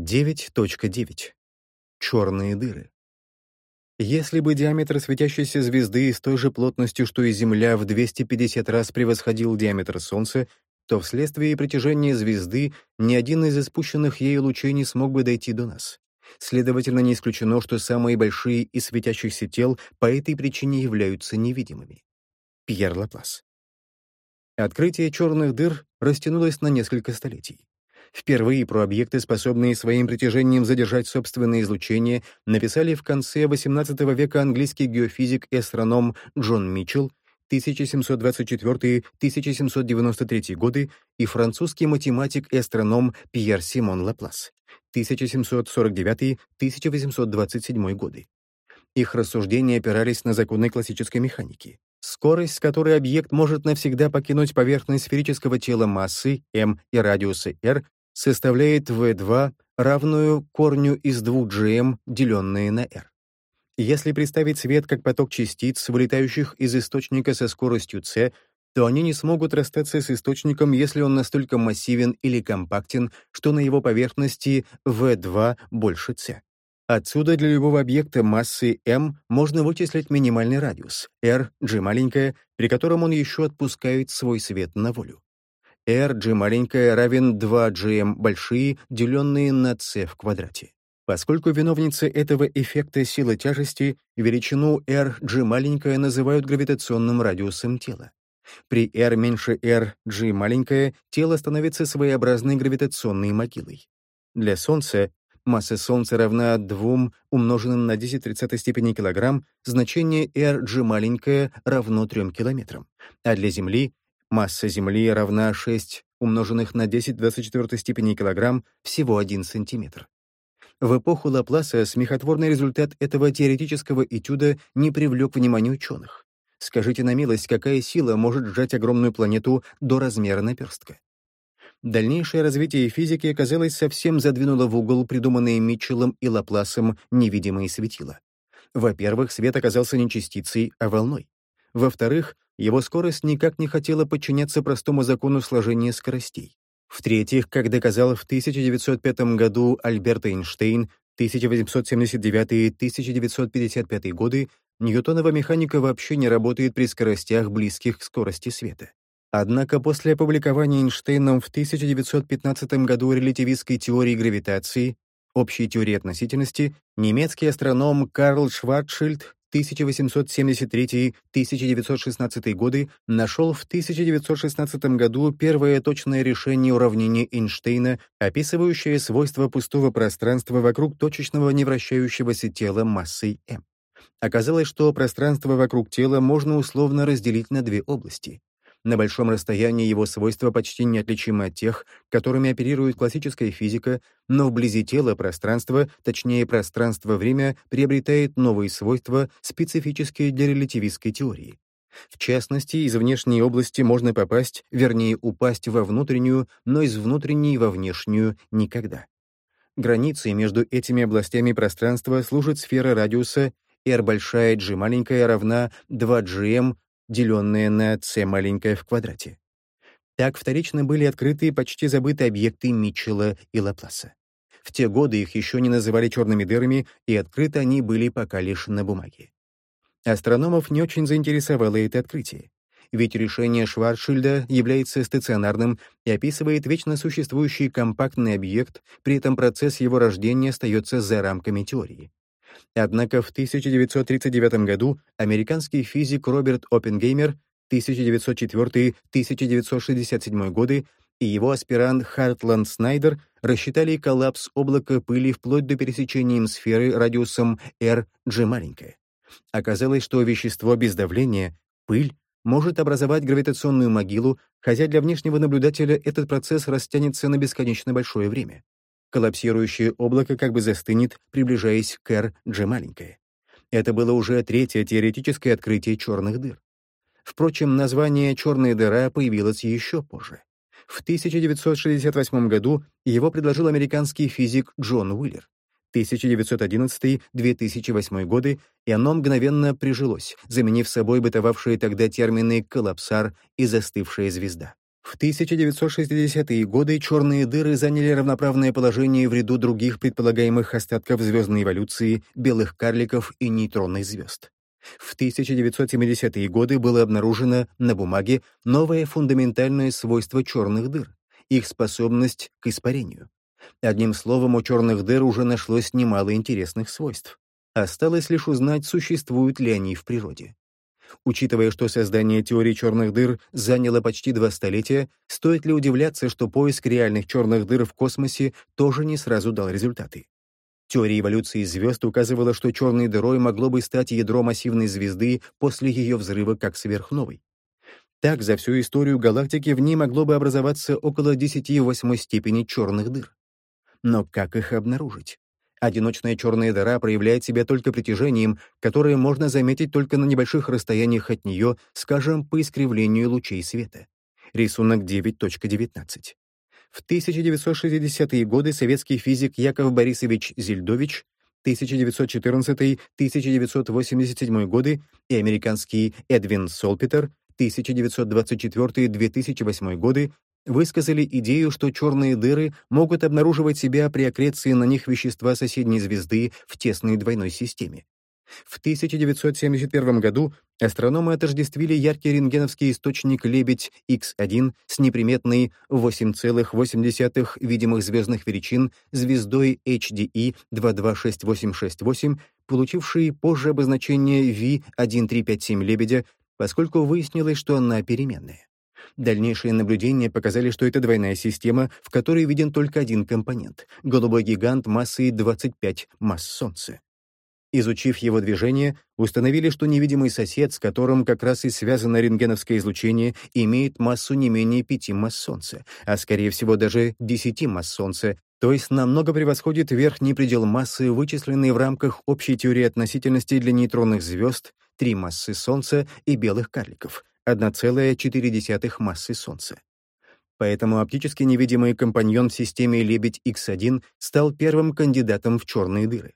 9.9. Черные дыры. Если бы диаметр светящейся звезды с той же плотностью, что и Земля, в 250 раз превосходил диаметр Солнца, то вследствие притяжения звезды ни один из испущенных ею лучей не смог бы дойти до нас. Следовательно, не исключено, что самые большие из светящихся тел по этой причине являются невидимыми. Пьер Лаплас. Открытие черных дыр растянулось на несколько столетий. Впервые про объекты, способные своим притяжением задержать собственное излучение, написали в конце XVIII века английский геофизик и астроном Джон Митчелл 1724-1793 годы и французский математик и астроном Пьер Симон Лаплас 1749-1827 годы. Их рассуждения опирались на законы классической механики. Скорость, с которой объект может навсегда покинуть поверхность сферического тела массы m и радиуса r, составляет v2 равную корню из 2gm, деленное на r. Если представить свет как поток частиц, вылетающих из источника со скоростью c, то они не смогут расстаться с источником, если он настолько массивен или компактен, что на его поверхности v2 больше c. Отсюда для любого объекта массы m можно вычислить минимальный радиус, r, g маленькая, при котором он еще отпускает свой свет на волю r, g маленькая, равен 2gm большие, деленные на c в квадрате. Поскольку виновницы этого эффекта силы тяжести, величину r, g маленькая называют гравитационным радиусом тела. При r меньше r, g маленькая, тело становится своеобразной гравитационной могилой. Для Солнца масса Солнца равна 2 умноженным на 10 30 степени килограмм, значение r, g маленькая равно 3 километрам, а для Земли Масса Земли равна 6 умноженных на 10 в 24 степени килограмм, всего 1 сантиметр. В эпоху Лапласа смехотворный результат этого теоретического этюда не привлек внимания ученых. Скажите на милость, какая сила может сжать огромную планету до размера наперстка? Дальнейшее развитие физики, казалось, совсем задвинуло в угол придуманные Митчеллом и Лапласом невидимые светила. Во-первых, свет оказался не частицей, а волной. Во-вторых, его скорость никак не хотела подчиняться простому закону сложения скоростей. В-третьих, как доказал в 1905 году Альберт Эйнштейн, 1879-1955 годы, Ньютонова механика вообще не работает при скоростях, близких к скорости света. Однако после опубликования Эйнштейном в 1915 году релятивистской теории гравитации, общей теории относительности, немецкий астроном Карл Шварцшильд 1873-1916 годы нашел в 1916 году первое точное решение уравнения Эйнштейна, описывающее свойства пустого пространства вокруг точечного невращающегося тела массой m. Оказалось, что пространство вокруг тела можно условно разделить на две области на большом расстоянии его свойства почти неотличимы от тех, которыми оперирует классическая физика, но вблизи тела пространство, точнее пространство-время, приобретает новые свойства, специфические для релятивистской теории. В частности, из внешней области можно попасть, вернее, упасть во внутреннюю, но из внутренней во внешнюю — никогда. Границей между этими областями пространства служит сфера радиуса r большая g маленькая равна 2gm деленное на c маленькое в квадрате. Так вторично были открыты почти забытые объекты Митчелла и Лапласа. В те годы их еще не называли черными дырами, и открыты они были пока лишь на бумаге. Астрономов не очень заинтересовало это открытие, ведь решение Шварцшильда является стационарным и описывает вечно существующий компактный объект, при этом процесс его рождения остается за рамками теории. Однако в 1939 году американский физик Роберт Оппенгеймер 1904-1967 годы и его аспирант Хартланд Снайдер рассчитали коллапс облака пыли вплоть до пересечения им сферы радиусом r g маленькое. Оказалось, что вещество без давления, пыль, может образовать гравитационную могилу, хотя для внешнего наблюдателя этот процесс растянется на бесконечно большое время. Коллапсирующее облако как бы застынет, приближаясь к R, G маленькое. Это было уже третье теоретическое открытие черных дыр. Впрочем, название «черная дыра» появилось еще позже. В 1968 году его предложил американский физик Джон Уиллер. 1911-2008 годы, и оно мгновенно прижилось, заменив собой бытовавшие тогда термины «коллапсар» и «застывшая звезда». В 1960-е годы черные дыры заняли равноправное положение в ряду других предполагаемых остатков звездной эволюции, белых карликов и нейтронных звезд. В 1970-е годы было обнаружено на бумаге новое фундаментальное свойство черных дыр — их способность к испарению. Одним словом, у черных дыр уже нашлось немало интересных свойств. Осталось лишь узнать, существуют ли они в природе. Учитывая, что создание теории черных дыр заняло почти два столетия, стоит ли удивляться, что поиск реальных черных дыр в космосе тоже не сразу дал результаты. Теория эволюции звезд указывала, что черной дырой могло бы стать ядро массивной звезды после ее взрыва как сверхновой. Так, за всю историю галактики в ней могло бы образоваться около 10 в восьмой степени черных дыр. Но как их обнаружить? Одиночная черная дыра проявляет себя только притяжением, которое можно заметить только на небольших расстояниях от нее, скажем, по искривлению лучей света. Рисунок 9.19. В 1960-е годы советский физик Яков Борисович Зельдович 1914-1987 годы и американский Эдвин Солпитер 1924-2008 годы высказали идею, что черные дыры могут обнаруживать себя при аккреции на них вещества соседней звезды в тесной двойной системе. В 1971 году астрономы отождествили яркий рентгеновский источник «Лебедь X1» с неприметной 8,8 видимых звездных величин звездой HDE 226868, получившей позже обозначение V1357 «Лебедя», поскольку выяснилось, что она переменная. Дальнейшие наблюдения показали, что это двойная система, в которой виден только один компонент — голубой гигант массой 25 масс Солнца. Изучив его движение, установили, что невидимый сосед, с которым как раз и связано рентгеновское излучение, имеет массу не менее 5 масс Солнца, а скорее всего даже 10 масс Солнца, то есть намного превосходит верхний предел массы, вычисленный в рамках общей теории относительности для нейтронных звезд, 3 массы Солнца и белых карликов, 1,4 массы Солнца. Поэтому оптически невидимый компаньон в системе Лебедь X1 стал первым кандидатом в черные дыры.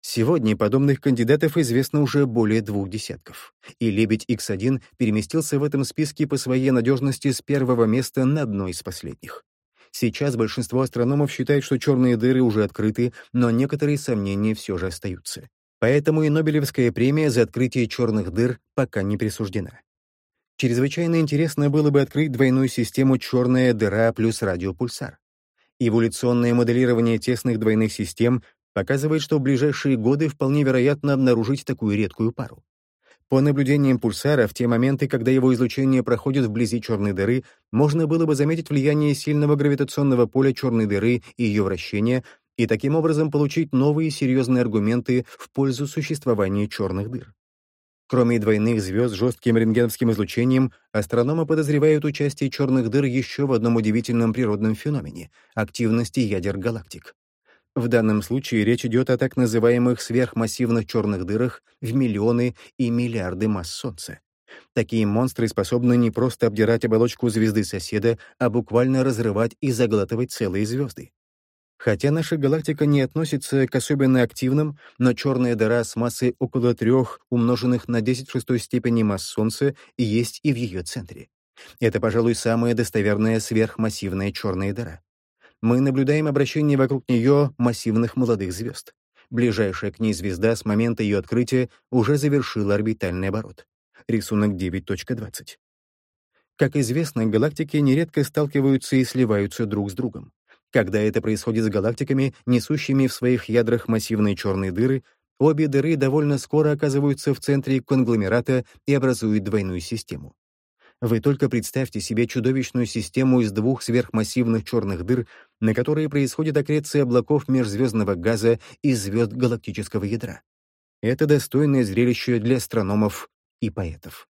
Сегодня подобных кандидатов известно уже более двух десятков, и Лебедь X1 переместился в этом списке по своей надежности с первого места на одно из последних. Сейчас большинство астрономов считают, что черные дыры уже открыты, но некоторые сомнения все же остаются. Поэтому и Нобелевская премия за открытие черных дыр пока не присуждена. Чрезвычайно интересно было бы открыть двойную систему черная дыра плюс радиопульсар. Эволюционное моделирование тесных двойных систем показывает, что в ближайшие годы вполне вероятно обнаружить такую редкую пару. По наблюдениям пульсара, в те моменты, когда его излучение проходит вблизи черной дыры, можно было бы заметить влияние сильного гравитационного поля черной дыры и ее вращения, и таким образом получить новые серьезные аргументы в пользу существования черных дыр. Кроме двойных звезд с жестким рентгеновским излучением, астрономы подозревают участие черных дыр еще в одном удивительном природном феномене — активности ядер галактик. В данном случае речь идет о так называемых сверхмассивных черных дырах в миллионы и миллиарды масс Солнца. Такие монстры способны не просто обдирать оболочку звезды соседа, а буквально разрывать и заглатывать целые звезды. Хотя наша галактика не относится к особенно активным, но черная дыра с массой около трех, умноженных на 10 в шестой степени масс Солнца, есть и в ее центре. Это, пожалуй, самая достоверная сверхмассивная черная дыра. Мы наблюдаем обращение вокруг нее массивных молодых звезд. Ближайшая к ней звезда с момента ее открытия уже завершила орбитальный оборот. Рисунок 9.20. Как известно, галактики нередко сталкиваются и сливаются друг с другом. Когда это происходит с галактиками, несущими в своих ядрах массивные черные дыры, обе дыры довольно скоро оказываются в центре конгломерата и образуют двойную систему. Вы только представьте себе чудовищную систему из двух сверхмассивных черных дыр, на которые происходит аккреция облаков межзвездного газа и звезд галактического ядра. Это достойное зрелище для астрономов и поэтов.